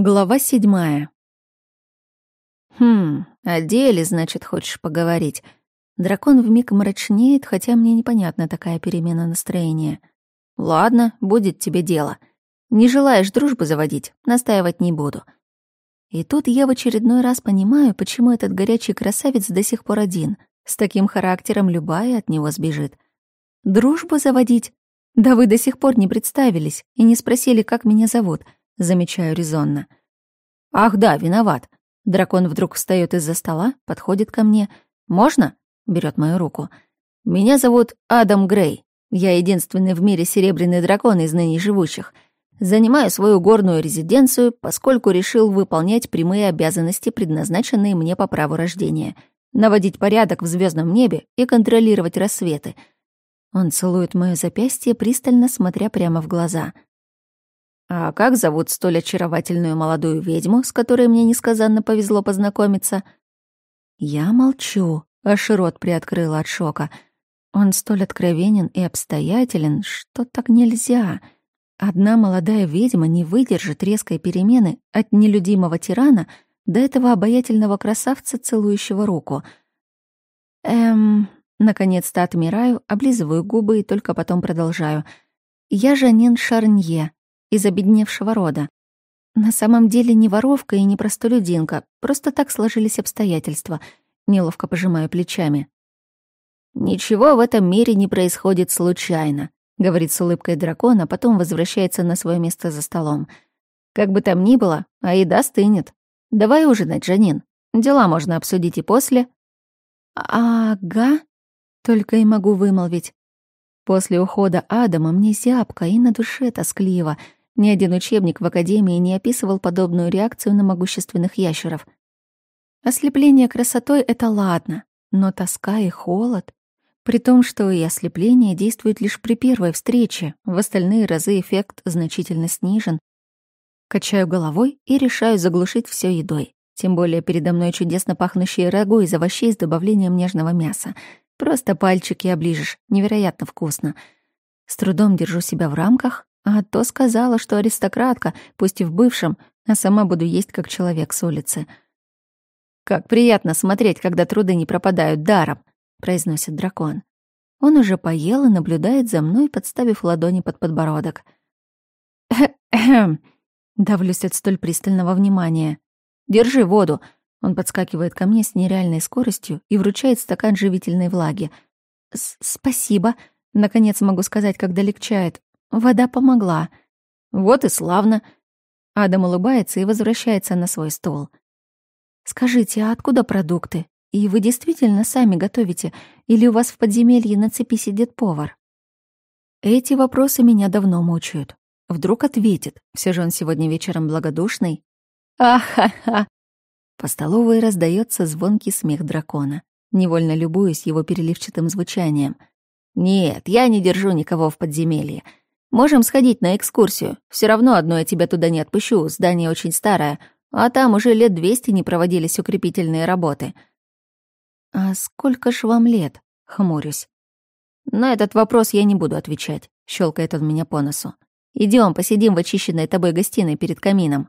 Глава седьмая. «Хм, о деле, значит, хочешь поговорить?» Дракон вмиг мрачнеет, хотя мне непонятна такая перемена настроения. «Ладно, будет тебе дело. Не желаешь дружбы заводить, настаивать не буду». И тут я в очередной раз понимаю, почему этот горячий красавец до сих пор один. С таким характером любая от него сбежит. «Дружбу заводить? Да вы до сих пор не представились и не спросили, как меня зовут», — замечаю резонно. «Ах да, виноват». Дракон вдруг встает из-за стола, подходит ко мне. «Можно?» — берет мою руку. «Меня зовут Адам Грей. Я единственный в мире серебряный дракон из ныне живущих. Занимаю свою горную резиденцию, поскольку решил выполнять прямые обязанности, предназначенные мне по праву рождения. Наводить порядок в звездном небе и контролировать рассветы». Он целует моё запястье, пристально смотря прямо в глаза — «А как зовут столь очаровательную молодую ведьму, с которой мне несказанно повезло познакомиться?» Я молчу, аж рот приоткрыла от шока. Он столь откровенен и обстоятелен, что так нельзя. Одна молодая ведьма не выдержит резкой перемены от нелюдимого тирана до этого обаятельного красавца, целующего руку. Эм, наконец-то отмираю, облизываю губы и только потом продолжаю. Я Жанин Шарнье, из обедневшего рода. На самом деле не воровка и не простолюдинка, просто так сложились обстоятельства. Неловко пожимаю плечами. «Ничего в этом мире не происходит случайно», — говорит с улыбкой дракон, а потом возвращается на свое место за столом. «Как бы там ни было, а еда стынет. Давай ужинать, Жанин. Дела можно обсудить и после». «Ага», — только и могу вымолвить. После ухода Адама мне зябко и на душе тоскливо — ни один учебник в Академии не описывал подобную реакцию на могущественных ящеров. Ослепление красотой — это ладно, но тоска и холод... При том, что и ослепление действует лишь при первой встрече, в остальные разы эффект значительно снижен. Качаю головой и решаю заглушить все едой. Тем более передо мной чудесно пахнущие рагу из овощей с добавлением нежного мяса. Просто пальчики оближешь, невероятно вкусно. С трудом держу себя в рамках, а то сказала, что аристократка, пусть и в бывшем, а сама буду есть как человек с улицы. «Как приятно смотреть, когда труды не пропадают даром», — произносит дракон. Он уже поел и наблюдает за мной, подставив ладони под подбородок. Давлюсь от столь пристального внимания. «Держи воду», — он подскакивает ко мне с нереальной скоростью и вручает стакан живительной влаги. «Спасибо», — наконец могу сказать, когда легчает. Вода помогла. Вот и славно. Адам улыбается и возвращается на свой стол. Скажите, а откуда продукты? И вы действительно сами готовите? Или у вас в подземелье на цепи сидит повар? Эти вопросы меня давно мучают. Вдруг ответит. Все же он сегодня вечером благодушный. Ахаха. По столовой раздается звонкий смех дракона. Невольно любуюсь его переливчатым звучанием. Нет, я не держу никого в подземелье. Можем сходить на экскурсию. Все равно одно я тебя туда не отпущу, здание очень старое, а там уже лет двести не проводились укрепительные работы». «А сколько ж вам лет?» — хмурюсь. «На этот вопрос я не буду отвечать», — щелкает он меня по носу. Идем, посидим в очищенной тобой гостиной перед камином.